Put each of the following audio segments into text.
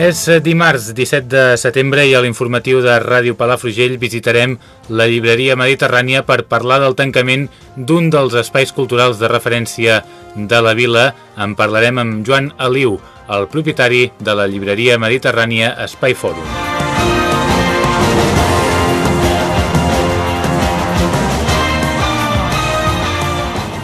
És dimarts 17 de setembre i a l'informatiu de Ràdio Palafrugell visitarem la llibreria mediterrània per parlar del tancament d'un dels espais culturals de referència de la vila. En parlarem amb Joan Aliu, el propietari de la llibreria mediterrània Espai Fòrum.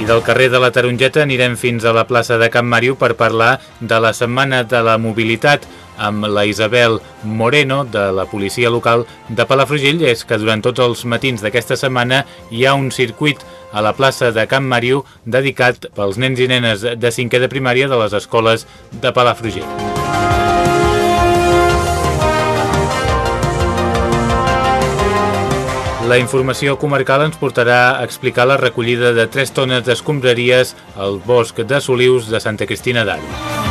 I del carrer de la Tarongeta anirem fins a la plaça de Can Màriu per parlar de la Setmana de la Mobilitat, amb la Isabel Moreno de la policia local de Palafrugell és que durant tots els matins d'aquesta setmana hi ha un circuit a la plaça de Can Mariu dedicat pels nens i nenes de cinquè de primària de les escoles de Palafrugell. La informació comarcal ens portarà a explicar la recollida de 3 tones d'escombraries al bosc de Solius de Santa Cristina d'Aro.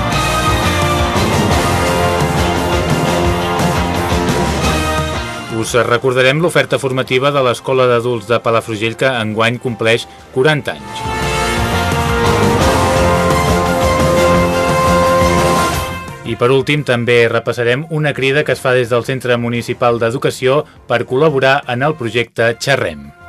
Us recordarem l'oferta formativa de l'Escola d'Adults de Palafrugell que enguany compleix 40 anys. I per últim també repassarem una crida que es fa des del Centre Municipal d'Educació per col·laborar en el projecte Xerrem.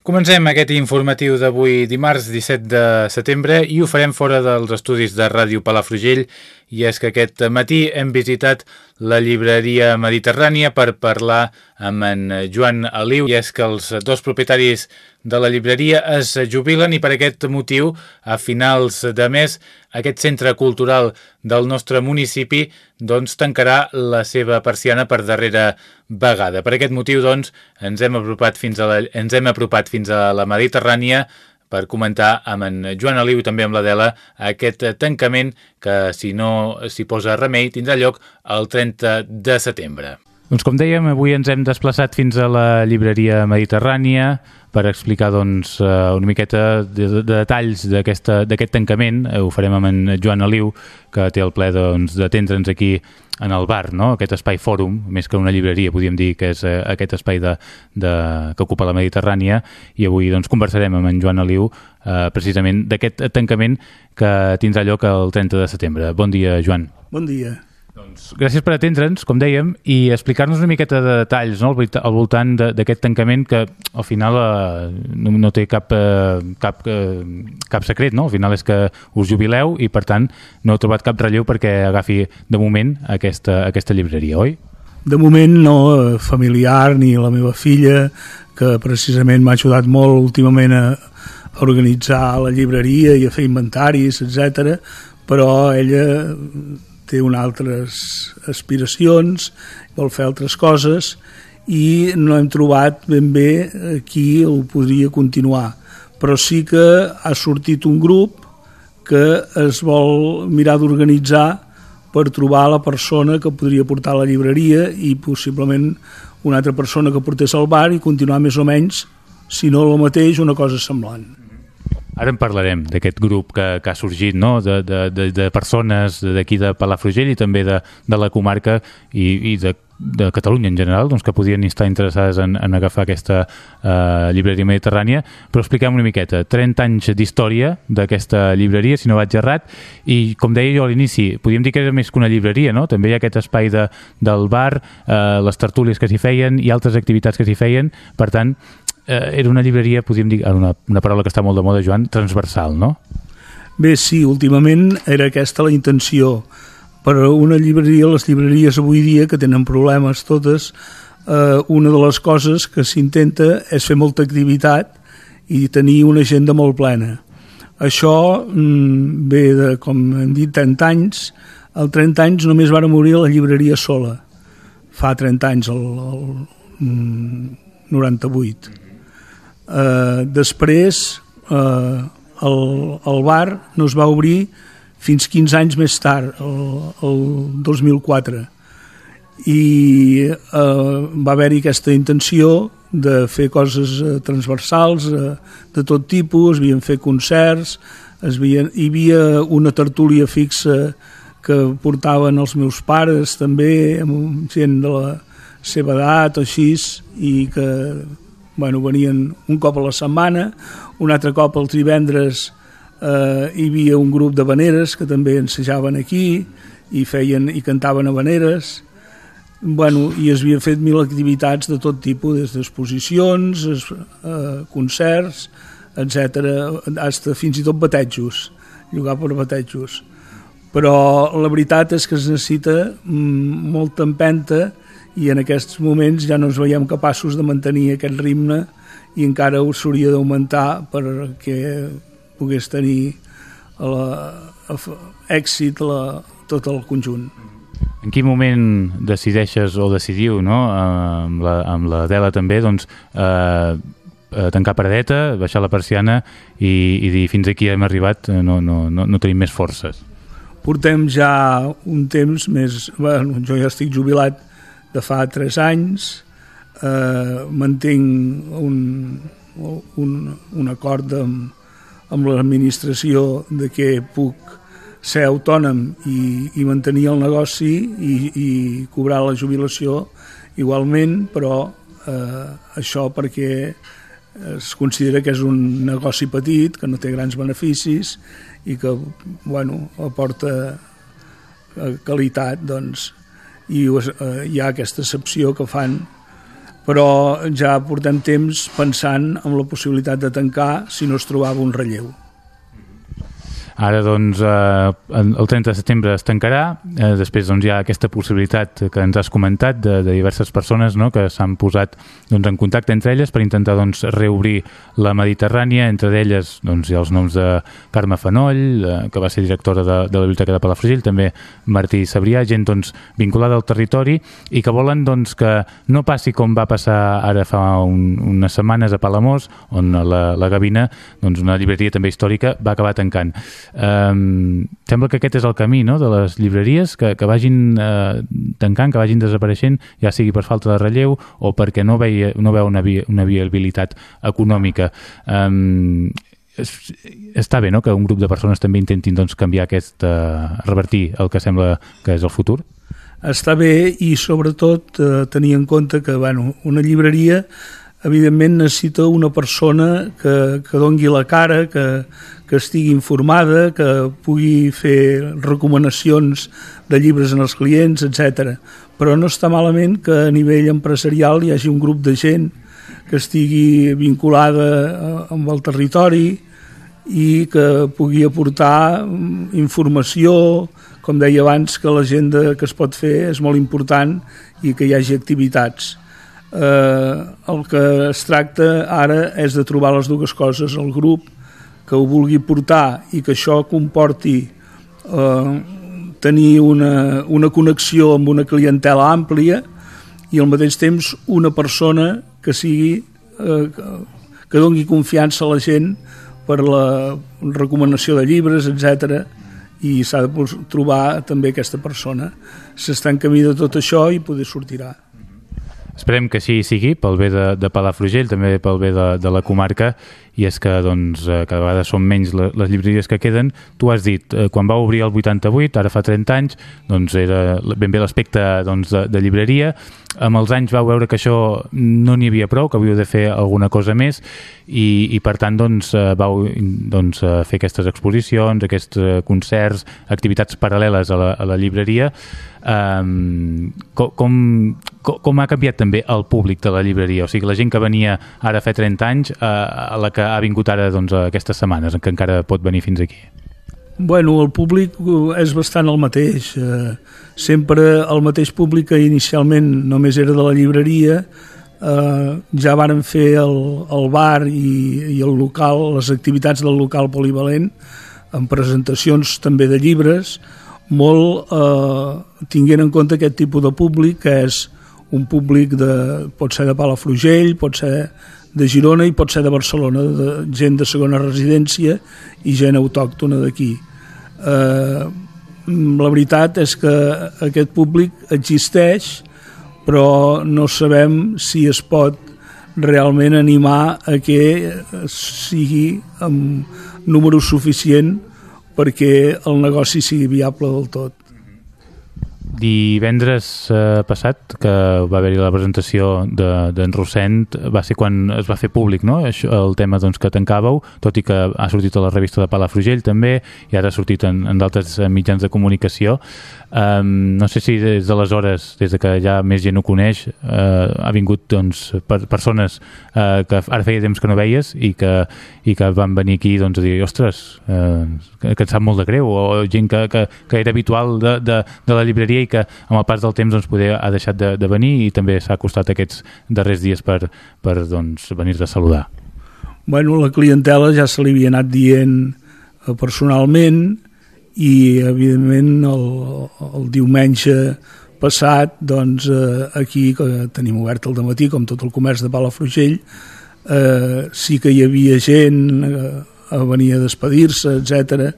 Comencem aquest informatiu d'avui dimarts 17 de setembre i ho farem fora dels estudis de Ràdio Palafrugell i és que aquest matí hem visitat la llibreria mediterrània per parlar amb en Joan Aliu i és que els dos propietaris de la llibreria es jubilen i per aquest motiu a finals de mes aquest centre cultural del nostre municipi doncs tancarà la seva persiana per darrera vegada. Per aquest motiu doncs ens hem apropat fins a la, ens hem apropat fins a la Mediterrània per comentar amb en Joan Aliu i també amb l'Adela aquest tancament que, si no s'hi posa remei, tindrà lloc el 30 de setembre. Doncs com dèiem, avui ens hem desplaçat fins a la llibreria mediterrània per explicar doncs, eh, una miqueta de, de detalls d'aquest tancament. Ho farem amb en Joan Aliu, que té el ple d'atendre'ns doncs, aquí en el bar, no? aquest espai fòrum, més que una llibreria, podríem dir que és eh, aquest espai de, de, que ocupa la Mediterrània, i avui doncs, conversarem amb en Joan Aliu eh, precisament d'aquest tancament que tindrà lloc el 30 de setembre. Bon dia, Joan. Bon dia. Doncs gràcies per atendre'ns, com dèiem, i explicar-nos una miqueta de detalls no? al voltant d'aquest tancament que al final eh, no, no té cap, eh, cap, eh, cap secret, no? Al final és que us jubileu i, per tant, no heu trobat cap relleu perquè agafi de moment aquesta, aquesta llibreria, oi? De moment no, eh, familiar ni la meva filla, que precisament m'ha ajudat molt últimament a, a organitzar la llibreria i a fer inventaris, etc. però ella té unes altres aspiracions, vol fer altres coses i no hem trobat ben bé qui ho podria continuar. Però sí que ha sortit un grup que es vol mirar d'organitzar per trobar la persona que podria portar la llibreria i possiblement una altra persona que portés al bar i continuar més o menys, si no el mateix, una cosa semblant. Ara en parlarem d'aquest grup que, que ha sorgit, no? de, de, de, de persones d'aquí de Palafrugell i també de, de la comarca i, i de, de Catalunya en general, doncs, que podien estar interessades en, en agafar aquesta uh, llibreria mediterrània, però expliquem una miqueta. 30 anys d'història d'aquesta llibreria, si no vaig errat, i com deia jo a l'inici, podríem dir que era més que una llibreria, no? També hi ha aquest espai de, del bar, uh, les tertúlies que s'hi feien i altres activitats que s'hi feien, per tant, eh, era una llibreria, podríem dir, una, una paraula que està molt de moda, Joan, transversal, no? Bé, sí, últimament era aquesta la intenció. Per una llibreria, les llibreries avui dia, que tenen problemes totes, eh, una de les coses que s'intenta és fer molta activitat i tenir una agenda molt plena. Això mm, ve de, com hem dit, 30 anys. Al 30 anys només va morir la llibreria sola. Fa 30 anys, el, el, 98. Eh, després, eh, el, el bar no es va obrir fins 15 anys més tard, el, el 2004 i eh, va haver-hi aquesta intenció de fer coses eh, transversals eh, de tot tipus, havien fet concerts, es havia, hi havia una tertúlia fixa que portaven els meus pares també, amb gent de la seva edat o així, i que bueno, venien un cop a la setmana, un altre cop els divendres eh, hi havia un grup de veneres que també ensejaven aquí i feien i cantaven a veneres bueno, i es havien fet mil activitats de tot tipus, des d'exposicions, eh, concerts, etc, hasta fins i tot batejos, llogar per batejos. Però la veritat és que es necessita mm, molta empenta i en aquests moments ja no ens veiem capaços de mantenir aquest ritme i encara ho s'hauria d'augmentar perquè pogués tenir la, èxit la, tot el conjunt. En quin moment decideixes o decidiu, no? amb, la, amb la Dela també, doncs, eh, eh, tancar paradeta, baixar la persiana i, i dir fins aquí hem arribat, eh, no, no, no, no tenim més forces? Portem ja un temps més... Bueno, jo ja estic jubilat de fa 3 anys, eh, mantinc un, un, un acord amb, amb l'administració de que puc ser autònom i, i mantenir el negoci i, i cobrar la jubilació igualment, però eh, això perquè es considera que és un negoci petit, que no té grans beneficis i que bueno, aporta eh, qualitat, doncs, i eh, hi ha aquesta excepció que fan però ja portem temps pensant en la possibilitat de tancar si no es trobava un relleu. Ara, doncs, eh, el 30 de setembre es tancarà, eh, després doncs, hi ha aquesta possibilitat que ens has comentat de, de diverses persones no?, que s'han posat doncs, en contacte entre elles per intentar doncs, reobrir la Mediterrània, entre elles doncs, hi ha els noms de Carme Fanoll, eh, que va ser directora de, de la Biblioteca de Palafrugell, també Martí Sabrià, gent doncs, vinculada al territori i que volen doncs, que no passi com va passar ara fa un, unes setmanes a Palamós, on la, la Gavina, doncs, una llibreria també històrica, va acabar tancant. Um, sembla que aquest és el camí no? de les llibreries, que, que vagin uh, tancant, que vagin desapareixent, ja sigui per falta de relleu o perquè no, veia, no veu una, via, una viabilitat econòmica. Um, està bé no? que un grup de persones també intentin doncs, canviar aquest, uh, revertir el que sembla que és el futur? Està bé i sobretot uh, tenir en compte que bueno, una llibreria evidentment necessita una persona que, que dongui la cara, que, que estigui informada, que pugui fer recomanacions de llibres en els clients, etc. Però no està malament que a nivell empresarial hi hagi un grup de gent que estigui vinculada eh, amb el territori i que pugui aportar mm, informació, com deia abans, que l'agenda que es pot fer és molt important i que hi hagi activitats eh, el que es tracta ara és de trobar les dues coses, el grup que ho vulgui portar i que això comporti eh, tenir una, una connexió amb una clientela àmplia i al mateix temps una persona que sigui eh, que doni confiança a la gent per la recomanació de llibres, etc i s'ha de trobar també aquesta persona. S'està en camí de tot això i poder sortirà. Esperem que així sigui, pel bé de, de Palafrugell, també pel bé de, de la comarca, i és que doncs, eh, cada vegada són menys les llibreries que queden. Tu has dit, eh, quan va obrir el 88, ara fa 30 anys, doncs era ben bé l'aspecte doncs, de, de llibreria. Amb els anys vau veure que això no n'hi havia prou, que havíeu de fer alguna cosa més, i, i per tant doncs, eh, vau doncs, fer aquestes exposicions, aquests concerts, activitats paral·leles a la, a la llibreria. Um, com, com, com ha canviat també el públic de la llibreria? O sigui, la gent que venia ara fa 30 anys uh, a la que ha vingut ara doncs, aquestes setmanes, que encara pot venir fins aquí. Bueno, el públic és bastant el mateix. Eh, sempre el mateix públic que inicialment només era de la llibreria, eh, ja varen fer el, el bar i, i el local, les activitats del local polivalent, amb presentacions també de llibres, molt eh, tinguent en compte aquest tipus de públic, que és un públic de, pot ser de Palafrugell, pot ser de Girona i pot ser de Barcelona, de gent de segona residència i gent autòctona d'aquí. Eh, la veritat és que aquest públic existeix, però no sabem si es pot realment animar a que sigui amb número suficient perquè el negoci sigui viable del tot. Divendres eh, passat, que va haver-hi la presentació d'en de, Rossent, va ser quan es va fer públic no? Això, el tema doncs, que tancàveu, tot i que ha sortit a la revista de Palafrugell també, i ara ha sortit en, en d'altres mitjans de comunicació. Um, no sé si des d'aleshores, des de que ja més gent ho coneix, uh, ha vingut doncs, per, persones uh, que ara feia temps que no veies i que, i que van venir aquí doncs, a dir, ostres, uh, que, et sap molt de greu, o gent que, que, que era habitual de, de, de la llibreria i que amb el pas del temps doncs, poder ha deixat de, de venir i també s'ha costat aquests darrers dies per, per doncs, venir-te a saludar. Bueno, la clientela ja se li havia anat dient personalment, i evidentment el, el diumenge passat doncs, eh, aquí que tenim obert el matí com tot el comerç de Palafrugell eh, sí que hi havia gent eh, a venir a despedir-se etc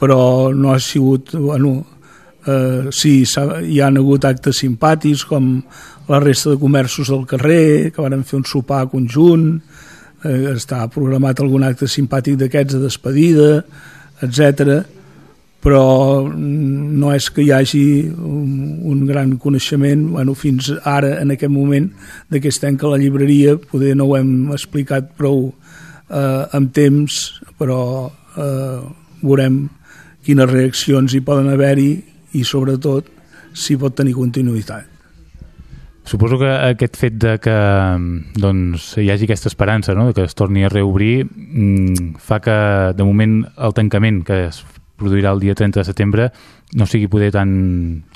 però no ha sigut bueno, eh, sí, hi han hagut actes simpàtics com la resta de comerços del carrer que van fer un sopar conjunt eh, està programat algun acte simpàtic d'aquests de despedida etc però no és que hi hagi un, un gran coneixement bueno, fins ara, en aquest moment d'aquest any que la llibreria poder no ho hem explicat prou eh, amb temps però eh, veurem quines reaccions hi poden haver-hi i sobretot si pot tenir continuïtat Suposo que aquest fet de que doncs, hi hagi aquesta esperança no? que es torni a reobrir mm, fa que de moment el tancament que es produirà el dia 30 de setembre no sigui poder tan,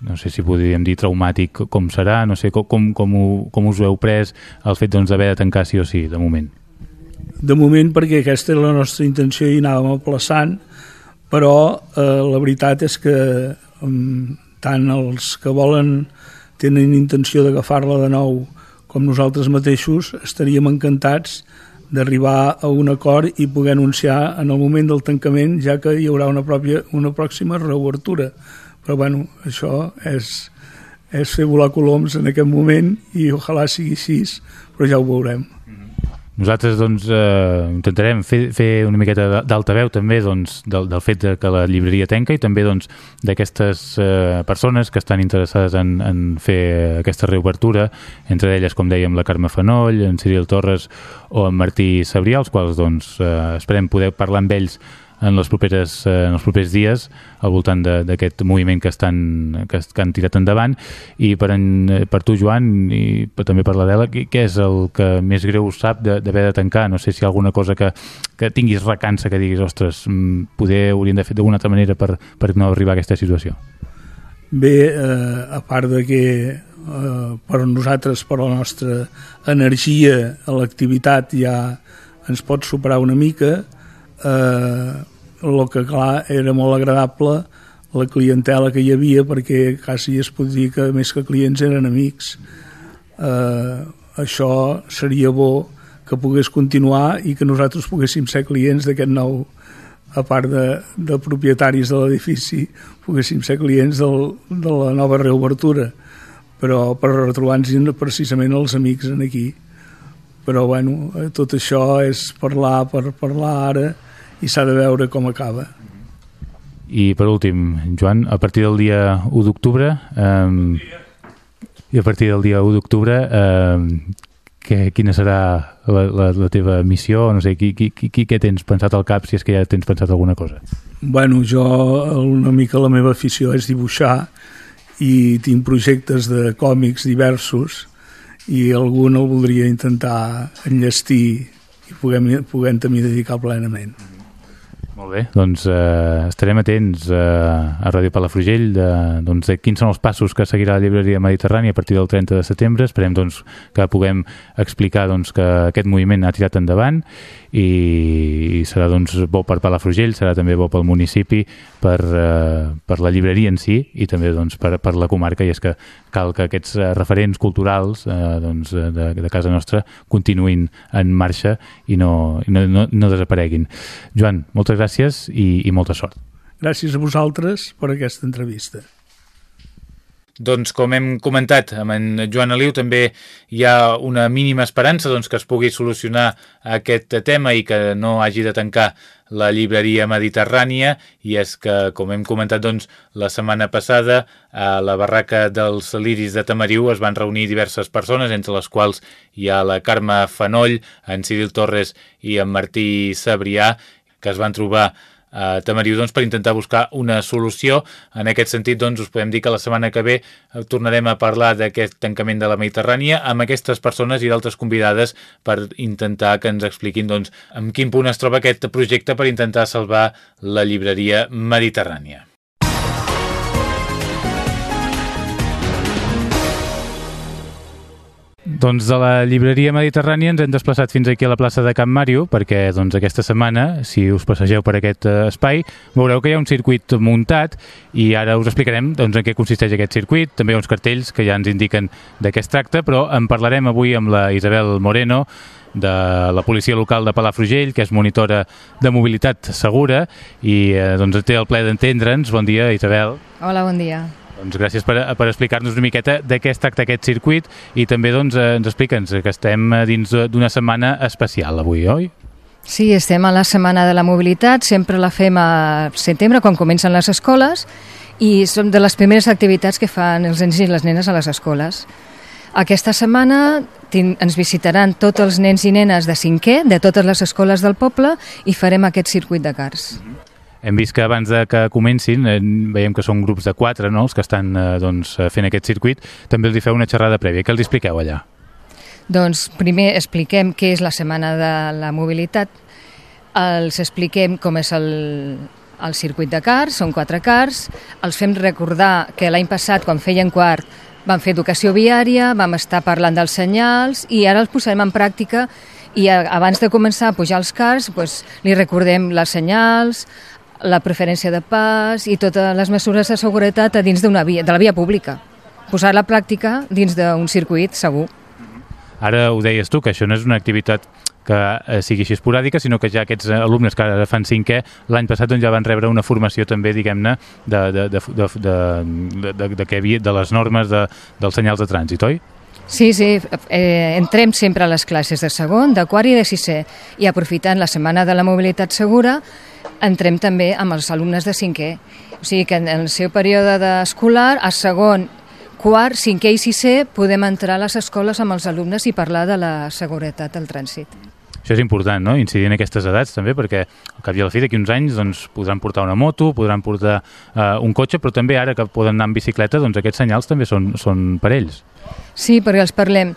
no sé si podríem dir traumàtic com serà, no sé com, com, com, ho, com us ho heu pres el fet doncs, d'haver doncs, de tancar sí o sí, de moment. De moment perquè aquesta és la nostra intenció i anàvem aplaçant, però eh, la veritat és que eh, tant els que volen tenen intenció d'agafar-la de nou com nosaltres mateixos estaríem encantats d'arribar a un acord i poder anunciar en el moment del tancament ja que hi haurà una, pròpia, una pròxima reobertura. Però bueno, això és, és fer volar coloms en aquest moment i ojalà sigui així però ja ho veurem nosaltres doncs, eh, intentarem fer, fer una miqueta d'altaveu també doncs, del, del fet de que la llibreria tenca i també doncs, d'aquestes eh, persones que estan interessades en, en fer aquesta reobertura, entre elles, com dèiem, la Carme Fanoll, en Cyril Torres o en Martí Sabrià, els quals doncs, eh, esperem poder parlar amb ells en, les properes, eh, en els propers dies al voltant d'aquest moviment que, estan, que, que han tirat endavant i per, en, per tu Joan i també per l'Adela, què és el que més greu sap d'haver de, de tancar? No sé si alguna cosa que, que tinguis recança que diguis, ostres, mm, poder hauríem de fer d'alguna altra manera per, per no arribar a aquesta situació Bé, eh, a part de que eh, per nosaltres, per la nostra energia a l'activitat ja ens pot superar una mica, eh, que clar era molt agradable la clientela que hi havia perquè quasi es pot dir que més que clients eren amics. Eh, això seria bo que pogués continuar i que nosaltres poguéssim ser clients d'aquest nou a part de, de propietaris de l'edifici poguéssim ser clients del, de la nova reobertura. Però per retrobar-nos precisament els amics en aquí però bueno, tot això és parlar per parlar ara i s'ha de veure com acaba. I per últim, Joan, a partir del dia 1 d'octubre eh, i a partir del dia 1 d'octubre eh, que, quina serà la, la, la teva missió? No sé, qui, qui, qui, què tens pensat al cap, si és que ja tens pensat alguna cosa? Bueno, jo una mica la meva afició és dibuixar i tinc projectes de còmics diversos i algun el voldria intentar enllestir i puguem, puguem també dedicar plenament. Molt bé, doncs eh, estarem atents eh, a Ràdio Palafrugell de, doncs, de quins són els passos que seguirà la llibreria Mediterrània a partir del 30 de setembre. Esperem doncs, que puguem explicar doncs, que aquest moviment ha tirat endavant i, serà doncs, bo per Palafrugell, serà també bo pel municipi, per, eh, per la llibreria en si i també doncs, per, per la comarca i és que cal que aquests eh, referents culturals eh, doncs, de, de casa nostra continuïn en marxa i no, no, no, no desapareguin. Joan, moltes gràcies i, i molta sort. Gràcies a vosaltres per aquesta entrevista. Doncs com hem comentat amb en Joan Aliu també hi ha una mínima esperança doncs, que es pugui solucionar aquest tema i que no hagi de tancar la llibreria mediterrània. I és que, com hem comentat doncs, la setmana passada a la barraca dels Liris de Tamariu es van reunir diverses persones, entre les quals hi ha la Carme Fanoll, en Cyril Torres i en Martí Sabrià, que es van trobar a Tamariu doncs, per intentar buscar una solució. En aquest sentit, doncs, us podem dir que la setmana que ve eh, tornarem a parlar d'aquest tancament de la Mediterrània amb aquestes persones i d'altres convidades per intentar que ens expliquin doncs, en quin punt es troba aquest projecte per intentar salvar la llibreria mediterrània. Doncs de la llibreria mediterrània ens hem desplaçat fins aquí a la plaça de Can Màrio perquè doncs, aquesta setmana, si us passegeu per aquest uh, espai, veureu que hi ha un circuit muntat i ara us explicarem doncs, en què consisteix aquest circuit. També hi ha uns cartells que ja ens indiquen de què es tracta, però en parlarem avui amb la Isabel Moreno, de la policia local de Palafrugell, que és monitora de mobilitat segura i eh, doncs té el ple d'entendre'ns. Bon dia, Isabel. Hola, bon dia. Doncs gràcies per, per explicar-nos una miqueta de què es tracta aquest circuit i també doncs, eh, ens explica'ns que estem dins d'una setmana especial avui, oi? Sí, estem a la Setmana de la Mobilitat, sempre la fem a setembre, quan comencen les escoles, i són de les primeres activitats que fan els nens i les nenes a les escoles. Aquesta setmana ens visitaran tots els nens i nenes de cinquè, de totes les escoles del poble, i farem aquest circuit de cars. Mm -hmm. Hem vist que abans de que comencin, eh, veiem que són grups de quatre, no?, els que estan eh, doncs, eh, fent aquest circuit, també els hi feu una xerrada prèvia. Què els expliqueu allà? Doncs primer expliquem què és la Setmana de la Mobilitat, els expliquem com és el, el circuit de cars, són quatre cars, els fem recordar que l'any passat, quan feien quart, vam fer educació viària, vam estar parlant dels senyals i ara els posarem en pràctica i abans de començar a pujar els cars doncs, li recordem les senyals, la preferència de pas i totes les mesures de seguretat a dins d'una via, de la via pública. Posar la pràctica dins d'un circuit segur. Ara ho deies tu, que això no és una activitat que eh, sigui així esporàdica, sinó que ja aquests alumnes que ara fan cinquè, l'any passat doncs, ja van rebre una formació també, diguem-ne, de, de, de, de, de, de, de, de, de, de les normes de, dels senyals de trànsit, oi? Sí, sí, eh, entrem sempre a les classes de segon, de quart i de sisè i aprofitant la Setmana de la Mobilitat Segura entrem també amb els alumnes de cinquè. O sigui que en el seu període escolar, a segon, quart, cinquè i sisè, podem entrar a les escoles amb els alumnes i parlar de la seguretat del trànsit. Això és important, no?, incidir en aquestes edats també, perquè al cap i a la fi d'aquí uns anys doncs, podran portar una moto, podran portar uh, un cotxe, però també ara que poden anar en bicicleta, doncs aquests senyals també són, són per ells. Sí, perquè els parlem.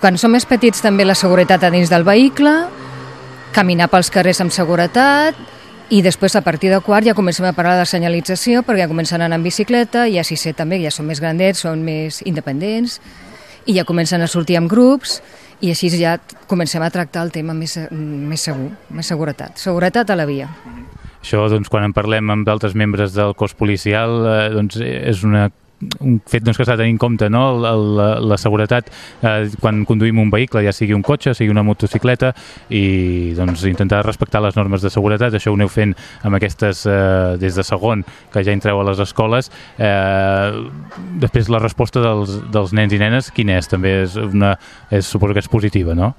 Quan som més petits també la seguretat a dins del vehicle, caminar pels carrers amb seguretat, i després a partir de quart ja comencem a parlar de senyalització perquè ja comencen a anar en bicicleta i a sisè també, ja són més grandets, són més independents i ja comencen a sortir amb grups i així ja comencem a tractar el tema més, més segur, més seguretat. Seguretat a la via. Això, doncs, quan en parlem amb altres membres del cos policial, eh, doncs, és una un fet doncs, que s'ha de tenir en compte no? la, la, la seguretat eh, quan conduïm un vehicle, ja sigui un cotxe, sigui una motocicleta i doncs, intentar respectar les normes de seguretat, això ho aneu fent amb aquestes eh, des de segon que ja entreu a les escoles eh, després la resposta dels, dels nens i nenes quina és? També és una, és, suposo que és positiva, no?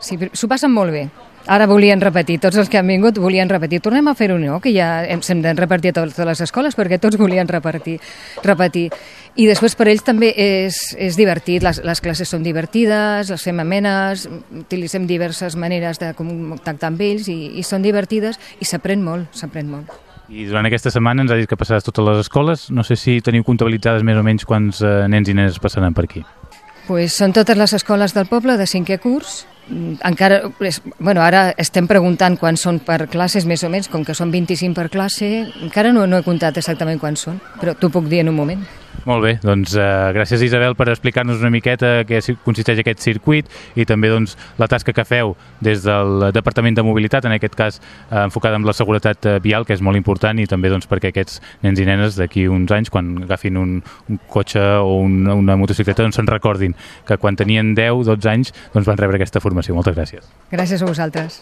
Sí, s'ho passen molt bé Ara volien repetir, tots els que han vingut volien repetir. Tornem a fer-ho, no? Que ja hem de repartir a totes les escoles perquè tots volien repartir, repetir. I després per ells també és, és divertit, les, les classes són divertides, les fem amenes, utilitzem diverses maneres de contactar amb ells i, i són divertides i s'aprèn molt, s'aprèn molt. I durant aquesta setmana ens ha dit que passaràs totes les escoles. No sé si teniu comptabilitzades més o menys quants eh, nens i nenes passaran per aquí. Pues són totes les escoles del poble de cinquè curs. Mm, Encara, és, bueno, ara estem preguntant quan són per classes, més o menys, com que són 25 per classe, encara no, no he comptat exactament quan són, però t'ho puc dir en un moment. Molt bé, doncs uh, gràcies Isabel per explicar-nos una miqueta què consisteix aquest circuit i també doncs, la tasca que feu des del Departament de Mobilitat, en aquest cas uh, enfocada en la seguretat uh, vial, que és molt important, i també doncs, perquè aquests nens i nenes d'aquí uns anys, quan agafin un, un cotxe o un, una motocicleta, doncs se'n recordin que quan tenien 10-12 anys doncs, van rebre aquesta formació. Moltes gràcies. Gràcies a vosaltres.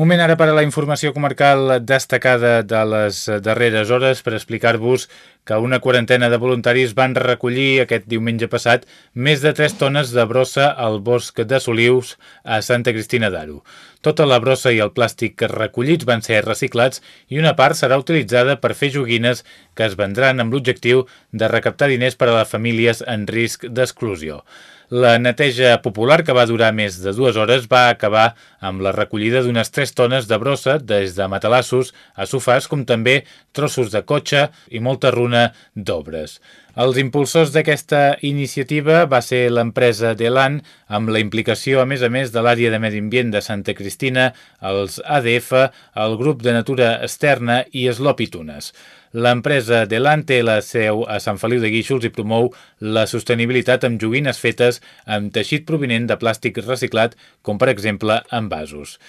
Moment ara per a la informació comarcal destacada de les darreres hores per explicar-vos que una quarantena de voluntaris van recollir aquest diumenge passat més de 3 tones de brossa al bosc de Solius a Santa Cristina d'Aro. Tota la brossa i el plàstic recollits van ser reciclats i una part serà utilitzada per fer joguines que es vendran amb l'objectiu de recaptar diners per a les famílies en risc d'exclusió. La neteja popular, que va durar més de dues hores, va acabar amb la recollida d'unes 3 tones de brossa, des de matalassos a sofàs, com també trossos de cotxe i molta runa d'obres. Els impulsors d'aquesta iniciativa va ser l'empresa Delan, amb la implicació, a més a més, de l'àrea de Medi Ambient de Santa Cristina, els ADF, el grup de natura externa i Slopitunes. L'empresa Delan té la seu a Sant Feliu de Guíxols i promou la sostenibilitat amb joguines fetes amb teixit provinent de plàstic reciclat, com per exemple en vasos.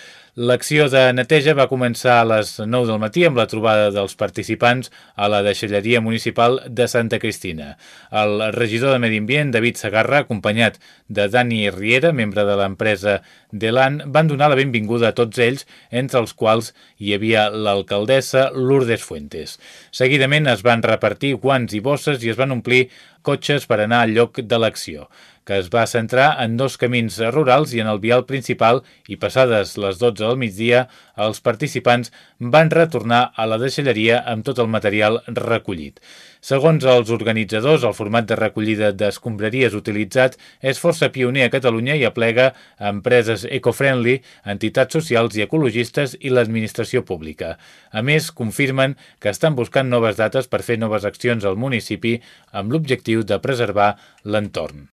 L'acció de neteja va començar a les 9 del matí amb la trobada dels participants a la deixalleria municipal de Santa Cristina. El regidor de Medi Ambient, David Sagarra, acompanyat de Dani Riera, membre de l'empresa Delan, van donar la benvinguda a tots ells, entre els quals hi havia l'alcaldessa Lourdes Fuentes. Seguidament es van repartir guants i bosses i es van omplir cotxes per anar al lloc de l'acció que es va centrar en dos camins rurals i en el vial principal i passades les 12 del migdia, els participants van retornar a la deixalleria amb tot el material recollit. Segons els organitzadors, el format de recollida d'escombraries utilitzat és força pioner a Catalunya i aplega empreses eco-friendly, entitats socials i ecologistes i l'administració pública. A més, confirmen que estan buscant noves dates per fer noves accions al municipi amb l'objectiu de preservar l'entorn.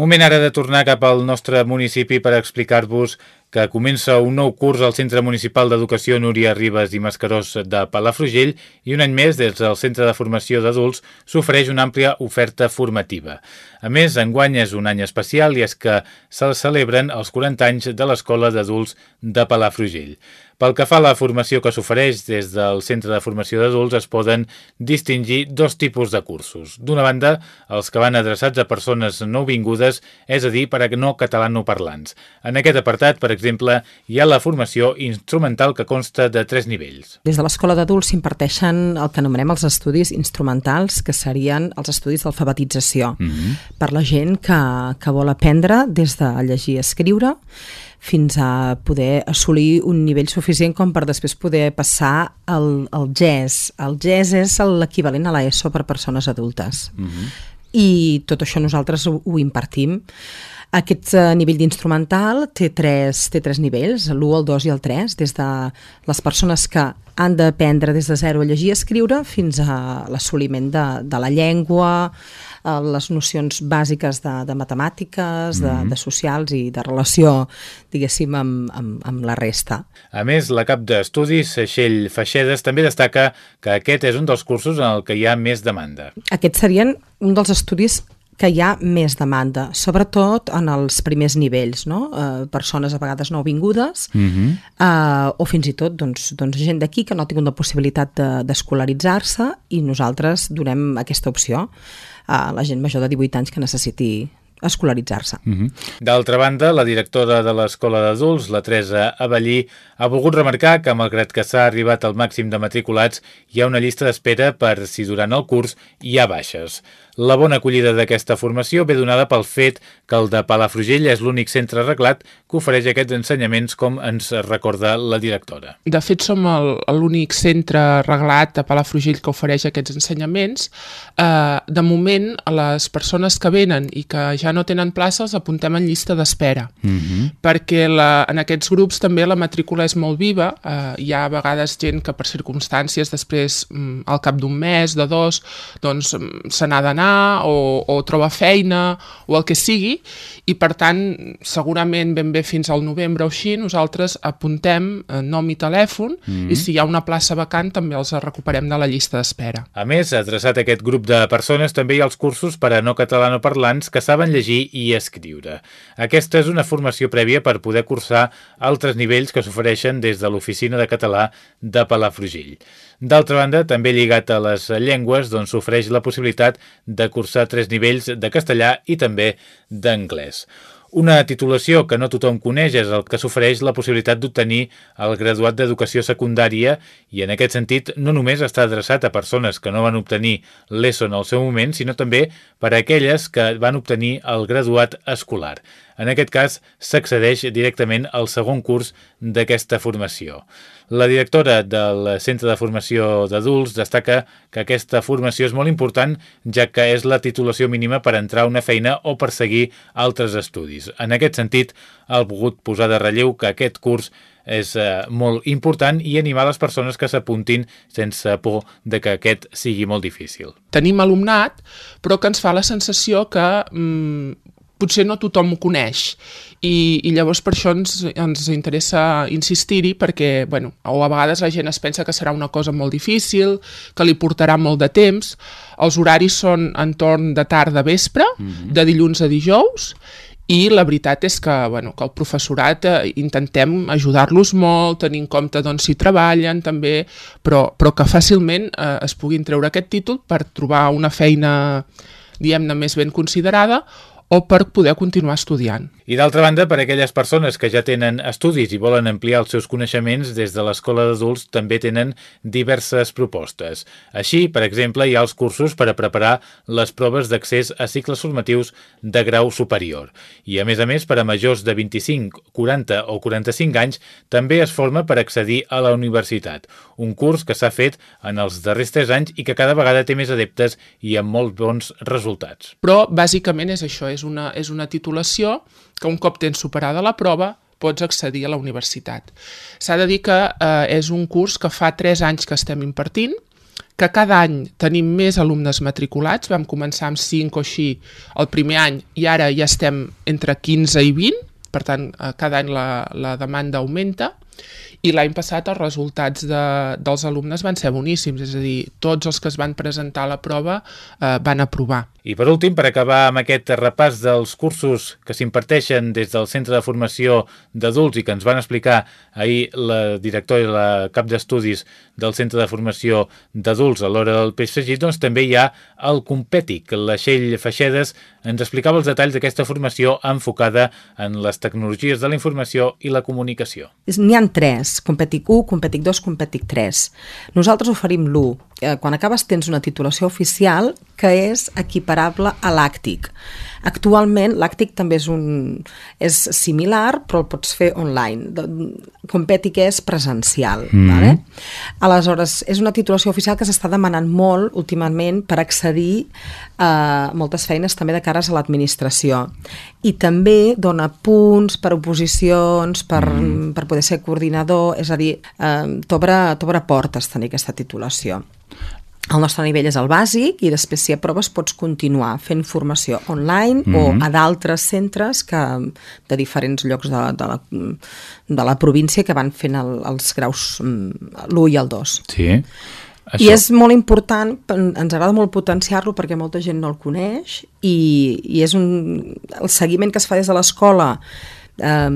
Moment ara de tornar cap al nostre municipi per explicar-vos que comença un nou curs al Centre Municipal d'Educació Núria Ribes i Mascarós de Palafrugell i un any més des del Centre de Formació d'Adults s'ofereix una àmplia oferta formativa. A més, enguany és un any especial i és que se celebren els 40 anys de l'Escola d'Adults de Palafrugell. Pel que fa a la formació que s'ofereix des del Centre de Formació d'Adults es poden distingir dos tipus de cursos. D'una banda, els que van adreçats a persones nouvingudes, és a dir, per a no catalanoparlants. En aquest apartat, per hi ha la formació instrumental que consta de tres nivells. Des de l'Escola d'Adults s'imparteixen el que anomenem els estudis instrumentals, que serien els estudis d'alfabetització, mm -hmm. per la gent que, que vol aprendre des de llegir i escriure, fins a poder assolir un nivell suficient com per després poder passar al, al GES. El GES és l'equivalent a l'ESO per persones adultes. Uh -huh. I tot això nosaltres ho, ho impartim. Aquest uh, nivell d'instrumental té, tres, té tres nivells, l'1, el 2 i el 3, des de les persones que han d'aprendre des de zero a llegir i escriure fins a l'assoliment de, de la llengua, eh, les nocions bàsiques de, de matemàtiques, de, mm -hmm. de socials i de relació, diguéssim, amb, amb, amb la resta. A més, la cap d'estudis, Seixell Feixedes, també destaca que aquest és un dels cursos en el que hi ha més demanda. Aquests serien un dels estudis que hi ha més demanda, sobretot en els primers nivells, no? Eh, persones a vegades nouvingudes uh -huh. eh, o fins i tot doncs, doncs gent d'aquí que no ha tingut la possibilitat d'escolaritzar-se de, i nosaltres donem aquesta opció a la gent major de 18 anys que necessiti escolaritzar-se. Uh -huh. D'altra banda, la directora de l'Escola d'Adults, la Teresa Avellí, ha volgut remarcar que, malgrat que s'ha arribat al màxim de matriculats, hi ha una llista d'espera per si durant el curs hi ha baixes. La bona acollida d'aquesta formació ve donada pel fet que el de Palafrugell és l'únic centre arreglat que ofereix aquests ensenyaments, com ens recorda la directora. De fet, som l'únic centre reglat a Palafrugell que ofereix aquests ensenyaments. Eh, de moment, les persones que venen i que ja ja no tenen plaça els apuntem en llista d'espera, Mm -hmm. perquè la, en aquests grups també la matrícula és molt viva, eh, hi ha a vegades gent que per circumstàncies després, mm, al cap d'un mes, de dos, doncs mm, se n'ha d'anar o, o troba feina o el que sigui, i per tant, segurament ben bé fins al novembre o així, nosaltres apuntem eh, nom i telèfon, mm -hmm. i si hi ha una plaça vacant també els recuperem de la llista d'espera. A més, adreçat a aquest grup de persones, també hi ha els cursos per a no catalanoparlants que saben llegir i escriure. Aquesta és una formació prèvia per poder cursar altres nivells que s'ofereixen des de l'Oficina de Català de Palafrugell. D'altra banda, també lligat a les llengües, doncs s'ofereix la possibilitat de cursar tres nivells de castellà i també d'anglès. Una titulació que no tothom coneix és el que s'ofereix la possibilitat d'obtenir el graduat d'educació secundària i en aquest sentit no només està adreçat a persones que no van obtenir l'ESO en el seu moment, sinó també per a aquelles que van obtenir el graduat escolar. En aquest cas, s'accedeix directament al segon curs d'aquesta formació. La directora del Centre de Formació d'Adults destaca que aquesta formació és molt important, ja que és la titulació mínima per entrar a una feina o per seguir altres estudis. En aquest sentit, ha volgut posar de relleu que aquest curs és eh, molt important i animar les persones que s'apuntin sense por de que aquest sigui molt difícil. Tenim alumnat, però que ens fa la sensació que mm, potser no tothom ho coneix i, i llavors per això ens, ens interessa insistir-hi perquè, bueno, o a vegades la gent es pensa que serà una cosa molt difícil, que li portarà molt de temps. Els horaris són entorn de tarda vespre, mm -hmm. de dilluns a dijous, i la veritat és que, bueno, que el professorat eh, intentem ajudar-los molt, tenir en compte doncs, si treballen també, però, però que fàcilment eh, es puguin treure aquest títol per trobar una feina diguem-ne més ben considerada o per poder continuar estudiant. I d'altra banda, per a aquelles persones que ja tenen estudis i volen ampliar els seus coneixements, des de l'Escola d'Adults també tenen diverses propostes. Així, per exemple, hi ha els cursos per a preparar les proves d'accés a cicles formatius de grau superior. I, a més a més, per a majors de 25, 40 o 45 anys, també es forma per accedir a la universitat. Un curs que s'ha fet en els darrers 3 anys i que cada vegada té més adeptes i amb molt bons resultats. Però, bàsicament, és això, és una, és una titulació que un cop tens superada la prova pots accedir a la universitat. S'ha de dir que eh, és un curs que fa 3 anys que estem impartint, que cada any tenim més alumnes matriculats, vam començar amb 5 o així el primer any i ara ja estem entre 15 i 20, per tant, eh, cada any la, la demanda augmenta, i l'any passat els resultats de, dels alumnes van ser boníssims, és a dir, tots els que es van presentar a la prova eh, van aprovar. I per últim, per acabar amb aquest repàs dels cursos que s'imparteixen des del Centre de Formació d'Adults i que ens van explicar ahir la directora i la cap d'estudis del Centre de Formació d'Adults a l'hora del peix fregit, doncs també hi ha el Compètic. La Xell Feixedes ens explicava els detalls d'aquesta formació enfocada en les tecnologies de la informació i la comunicació. N'hi han tres, Compètic 1, Compètic 2, Compètic 3. Nosaltres oferim l'1. Eh, quan acabes tens una titulació oficial que és equiparable a l'àctic. Actualment l'àctic també és, un, és similar, però el pots fer online. Compètic és presencial. Mm -hmm. vale? Aleshores, és una titulació oficial que s'està demanant molt últimament per accedir a moltes feines també de cares a l'administració. I també dona punts per oposicions, per, mm. per poder ser coordinador, és a dir, eh, t'obre portes tenir aquesta titulació. El nostre nivell és el bàsic i després si aproves pots continuar fent formació online mm -hmm. o a d'altres centres que, de diferents llocs de, de, la, de la província que van fent el, els graus l'1 i el 2. Sí. Això... I és molt important, ens agrada molt potenciar-lo perquè molta gent no el coneix i, i és un, el seguiment que es fa des de l'escola eh,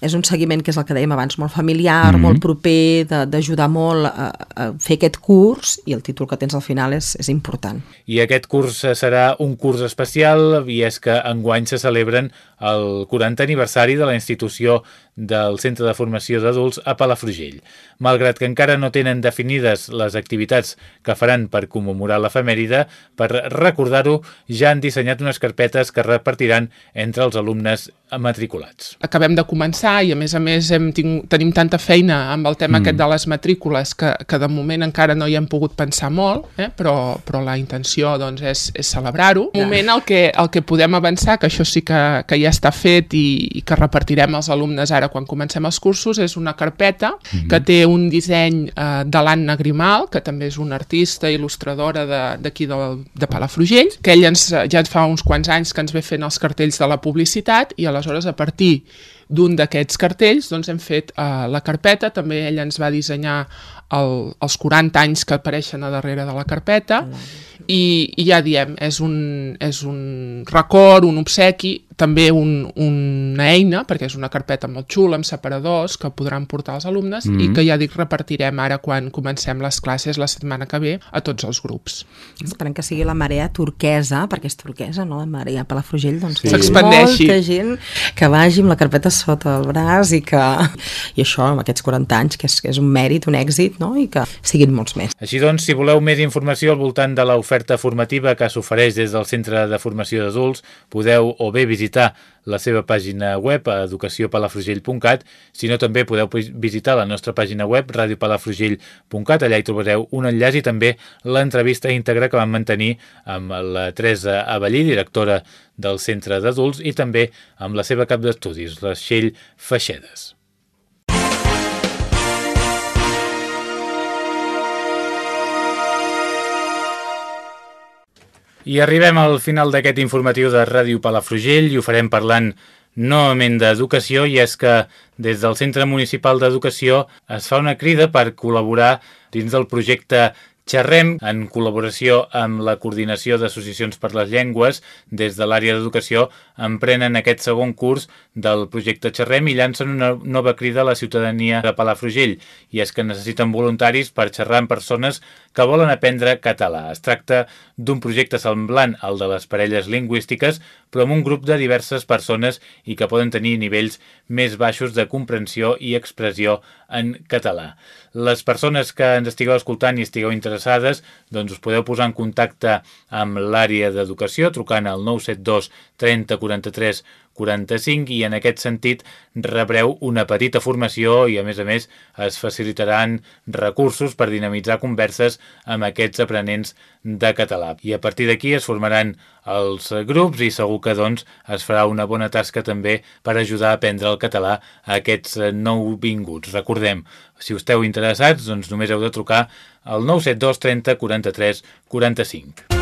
és un seguiment que és el que dèiem abans, molt familiar, mm -hmm. molt proper, d'ajudar molt a, a fer aquest curs i el títol que tens al final és, és important. I aquest curs serà un curs especial i és que enguany se celebren el 40 aniversari de la institució del Centre de Formació d'Adults a Palafrugell. Malgrat que encara no tenen definides les activitats que faran per commemorar l'efemèride, per recordar-ho ja han dissenyat unes carpetes que repartiran entre els alumnes matriculats. Acabem de començar començar i a més a més hem tinc, tenim tanta feina amb el tema mm. aquest de les matrícules que, que de moment encara no hi hem pogut pensar molt, eh? però, però la intenció doncs, és, és celebrar-ho. Un moment el que, el que podem avançar, que això sí que, que ja està fet i, i que repartirem als alumnes ara quan comencem els cursos, és una carpeta mm -hmm. que té un disseny eh, de l'Anna Grimal, que també és una artista il·lustradora d'aquí de, de, de Palafrugell, que ell ens, ja fa uns quants anys que ens ve fent els cartells de la publicitat i aleshores a partir d'un d'aquests cartells doncs hem fet uh, la carpeta, també ell ens va dissenyar el, els 40 anys que apareixen a darrere de la carpeta. I, i ja diem, és un, és un record, un obsequi també un, una eina, perquè és una carpeta molt xula, amb separadors, que podran portar els alumnes mm -hmm. i mm-hmm. que ja dic repartirem ara quan comencem les classes la setmana que ve a tots els grups. Esperem que sigui la marea turquesa, perquè és turquesa, no? La marea Palafrugell, doncs sí. s'expandeixi. Molta gent que vagi amb la carpeta sota el braç i que... I això, amb aquests 40 anys, que és, que és un mèrit, un èxit, no? I que siguin molts més. Així doncs, si voleu més informació al voltant de l'oferta formativa que s'ofereix des del Centre de Formació d'Adults, podeu o bé visitar visitar la seva pàgina web a educaciopalafrugell.cat, sinó també podeu visitar la nostra pàgina web radiopalafrugell.cat, allà hi trobareu un enllaç i també l'entrevista íntegra que vam mantenir amb la Teresa Avellí, directora del Centre d'Adults, i també amb la seva cap d'estudis, la Txell Feixedes. I arribem al final d'aquest informatiu de Ràdio Palafrugell i ho farem parlant novament d'educació i és que des del Centre Municipal d'Educació es fa una crida per col·laborar dins del projecte Xerrem, en col·laboració amb la Coordinació d'Associacions per les Llengües, des de l'àrea d'educació, emprenen aquest segon curs del projecte Xerrem i llancen una nova crida a la ciutadania de Palafrugell, i és que necessiten voluntaris per xerrar amb persones que volen aprendre català. Es tracta d'un projecte semblant al de les parelles lingüístiques, però amb un grup de diverses persones i que poden tenir nivells més baixos de comprensió i expressió en català. Les persones que ens estigueu escoltant i estigueu interessades, doncs us podeu posar en contacte amb l'àrea d'educació trucant al 972 30 43 45 i en aquest sentit rebreu una petita formació i a més a més es facilitaran recursos per dinamitzar converses amb aquests aprenents de català. I a partir d'aquí es formaran els grups i segur que doncs es farà una bona tasca també per ajudar a aprendre el català a aquests nouvinguts. Recordem, si us esteu interessats, doncs només heu de trucar al 972 30 43 45.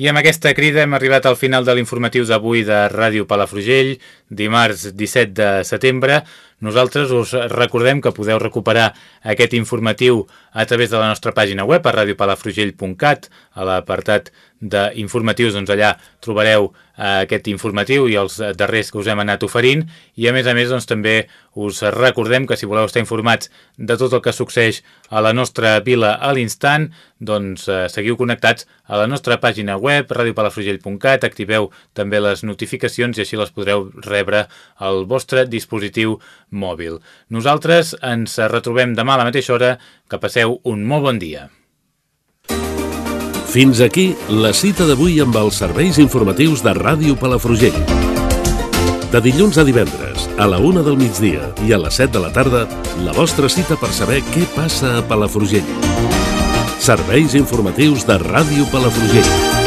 I amb aquesta crida hem arribat al final de l'informatiu d'avui de Ràdio Palafrugell, dimarts 17 de setembre. Nosaltres us recordem que podeu recuperar aquest informatiu a través de la nostra pàgina web a radiopalafrugell.cat, a l'apartat d'informatius, doncs allà trobareu eh, aquest informatiu i els darrers que us hem anat oferint. I a més a més doncs també us recordem que si voleu estar informats de tot el que succeeix a la nostra vila a l'instant, doncs eh, seguiu connectats a la nostra pàgina web radiopalafrugell.cat, activeu també les notificacions i així les podreu rebre al vostre dispositiu mòbil. Nosaltres ens retrobem demà a la mateixa hora. Que passeu un molt bon dia. Fins aquí la cita d'avui amb els serveis informatius de Ràdio Palafrugell. De dilluns a divendres, a la una del migdia i a les 7 de la tarda, la vostra cita per saber què passa a Palafrugell. Serveis informatius de Ràdio Palafrugell.